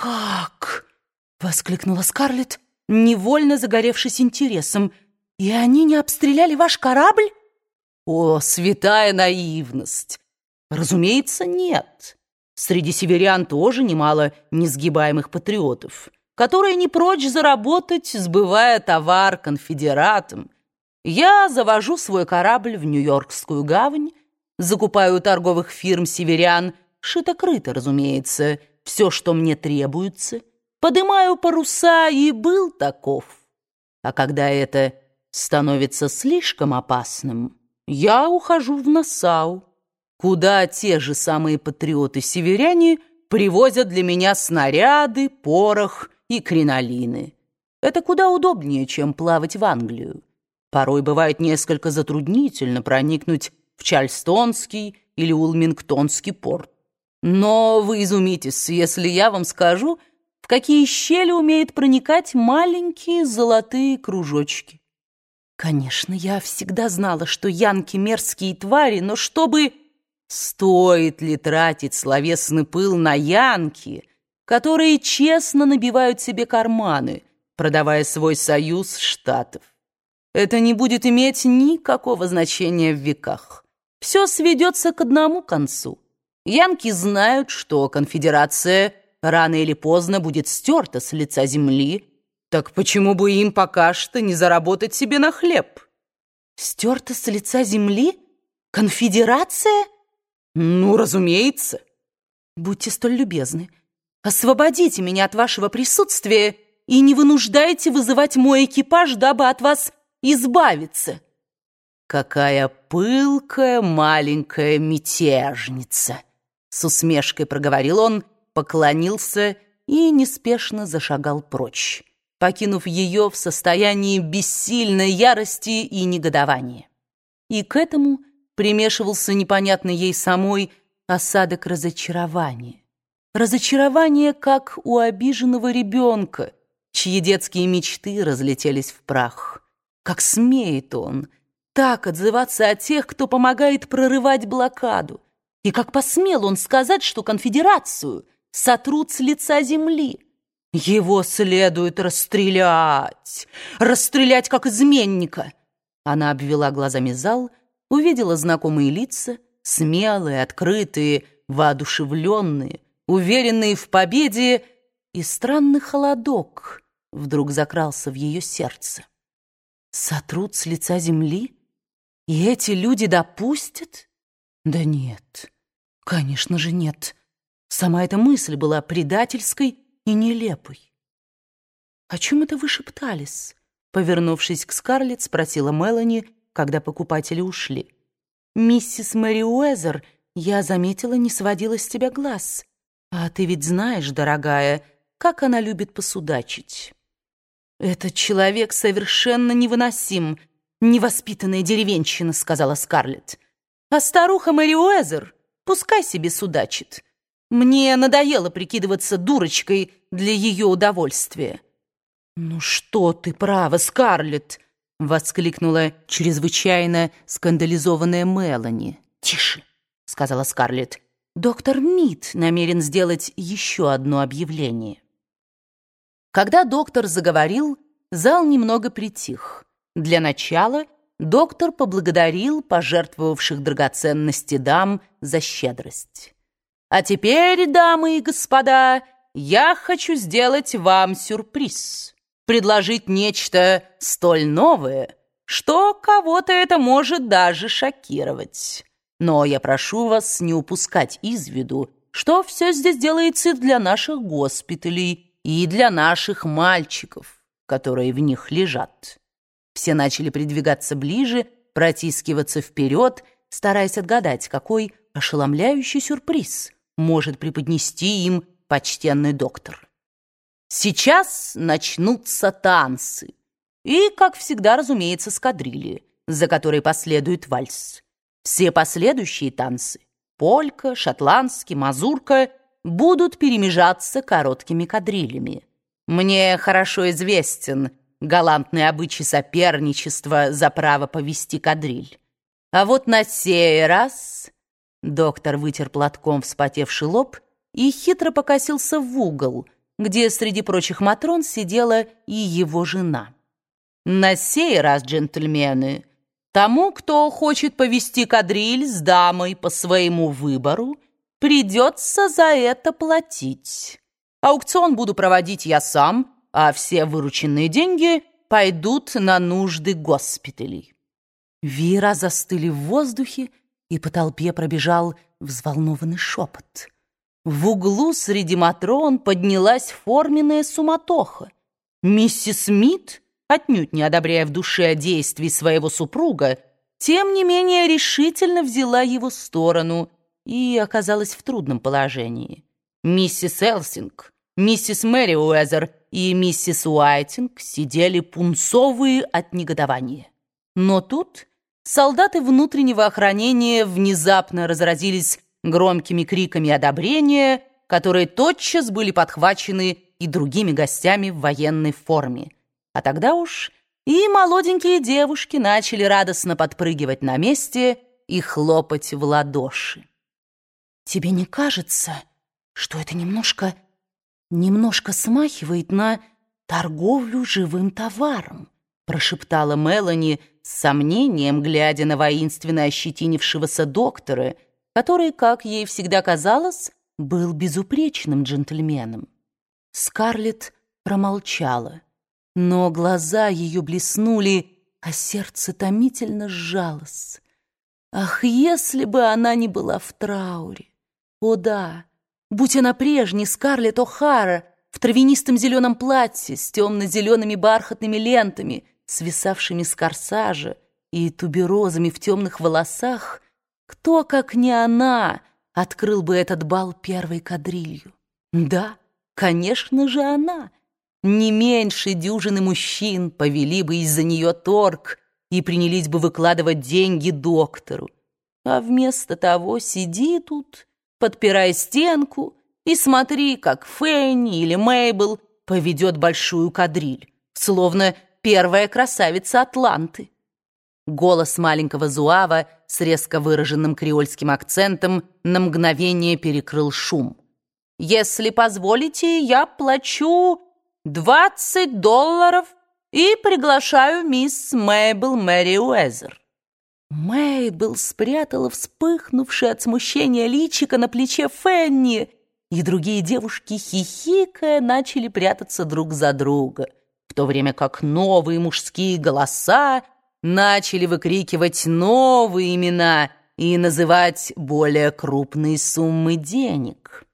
«Как?» — воскликнула Скарлетт, невольно загоревшись интересом. «И они не обстреляли ваш корабль?» «О, святая наивность!» «Разумеется, нет. Среди северян тоже немало несгибаемых патриотов, которые не прочь заработать, сбывая товар конфедератам. Я завожу свой корабль в Нью-Йоркскую гавань, закупаю у торговых фирм северян, шито-крыто, разумеется, все, что мне требуется, подымаю паруса и был таков. А когда это становится слишком опасным, я ухожу в Нассау, куда те же самые патриоты-северяне привозят для меня снаряды, порох и кринолины. Это куда удобнее, чем плавать в Англию. Порой бывает несколько затруднительно проникнуть в Чарльстонский или Улмингтонский порт. Но вы изумитесь, если я вам скажу, в какие щели умеют проникать маленькие золотые кружочки. Конечно, я всегда знала, что янки мерзкие твари, но чтобы... Стоит ли тратить словесный пыл на янки, которые честно набивают себе карманы, продавая свой союз штатов? Это не будет иметь никакого значения в веках. Все сведется к одному концу — Янки знают, что конфедерация рано или поздно будет стерта с лица земли, так почему бы им пока что не заработать себе на хлеб? Стерта с лица земли? Конфедерация? Ну, разумеется. Будьте столь любезны. Освободите меня от вашего присутствия и не вынуждайте вызывать мой экипаж, дабы от вас избавиться. Какая пылкая маленькая мятежница! С усмешкой проговорил он, поклонился и неспешно зашагал прочь, покинув ее в состоянии бессильной ярости и негодования. И к этому примешивался непонятный ей самой осадок разочарования. Разочарование, как у обиженного ребенка, чьи детские мечты разлетелись в прах. Как смеет он так отзываться о тех, кто помогает прорывать блокаду, и как посмел он сказать, что конфедерацию сотрут с лица земли? Его следует расстрелять, расстрелять как изменника. Она обвела глазами зал, увидела знакомые лица, смелые, открытые, воодушевленные, уверенные в победе, и странный холодок вдруг закрался в ее сердце. Сотрут с лица земли? И эти люди допустят? Да нет, конечно же нет. Сама эта мысль была предательской и нелепой. «О чем это вы шептались?» Повернувшись к Скарлетт, спросила Мелани, когда покупатели ушли. «Миссис Мэри Уэзер, я заметила, не сводила с тебя глаз. А ты ведь знаешь, дорогая, как она любит посудачить». «Этот человек совершенно невыносим, невоспитанная деревенщина», — сказала Скарлетт. А старуха Мэри Уэзер пускай себе судачит. Мне надоело прикидываться дурочкой для ее удовольствия. «Ну что ты, право, Скарлетт!» — воскликнула чрезвычайно скандализованная Мелани. «Тише!» — сказала Скарлетт. «Доктор Мид намерен сделать еще одно объявление». Когда доктор заговорил, зал немного притих. Для начала — доктор поблагодарил пожертвовавших драгоценности дам за щедрость. «А теперь, дамы и господа, я хочу сделать вам сюрприз, предложить нечто столь новое, что кого-то это может даже шокировать. Но я прошу вас не упускать из виду, что все здесь делается для наших госпиталей и для наших мальчиков, которые в них лежат». Все начали придвигаться ближе, протискиваться вперед, стараясь отгадать, какой ошеломляющий сюрприз может преподнести им почтенный доктор. Сейчас начнутся танцы. И, как всегда, разумеется, скадрильи, за которой последует вальс. Все последующие танцы — полька, шотландский, мазурка — будут перемежаться короткими кадрилями. Мне хорошо известен галантный обычай соперничества за право повести кадриль. А вот на сей раз доктор вытер платком вспотевший лоб и хитро покосился в угол, где среди прочих матрон сидела и его жена. «На сей раз, джентльмены, тому, кто хочет повести кадриль с дамой по своему выбору, придется за это платить. Аукцион буду проводить я сам, а все вырученные деньги пойдут на нужды госпиталей». Веера застыли в воздухе, и по толпе пробежал взволнованный шепот. В углу среди матрон поднялась форменная суматоха. Миссис Смит, отнюдь не одобряя в душе действий своего супруга, тем не менее решительно взяла его сторону и оказалась в трудном положении. Миссис Элсинг, миссис Мэри Уэзер и миссис Уайтинг сидели пунцовые от негодования. Но тут солдаты внутреннего охранения внезапно разразились громкими криками одобрения, которые тотчас были подхвачены и другими гостями в военной форме. А тогда уж и молоденькие девушки начали радостно подпрыгивать на месте и хлопать в ладоши. «Тебе не кажется, что это немножко, немножко смахивает на торговлю живым товаром?» прошептала Мелани с сомнением, глядя на воинственно ощетинившегося доктора — который, как ей всегда казалось, был безупречным джентльменом. Скарлетт промолчала, но глаза ее блеснули, а сердце томительно сжалось. Ах, если бы она не была в трауре! О да, будь она прежней Скарлетт О'Хара в травянистом зеленом платье с темно-зелеными бархатными лентами, свисавшими с корсажа и туберозами в темных волосах — кто, как не она, открыл бы этот бал первой кадрилью? Да, конечно же, она. Не меньше дюжины мужчин повели бы из-за нее торг и принялись бы выкладывать деньги доктору. А вместо того сиди тут, подпирая стенку, и смотри, как Фенни или Мейбл поведет большую кадриль, словно первая красавица Атланты. Голос маленького Зуава с резко выраженным креольским акцентом на мгновение перекрыл шум. «Если позволите, я плачу двадцать долларов и приглашаю мисс Мэйбл Мэри Уэзер». Мэйбл спрятала вспыхнувшее от смущения личико на плече Фенни, и другие девушки, хихикая, начали прятаться друг за друга, в то время как новые мужские голоса начали выкрикивать новые имена и называть более крупные суммы денег.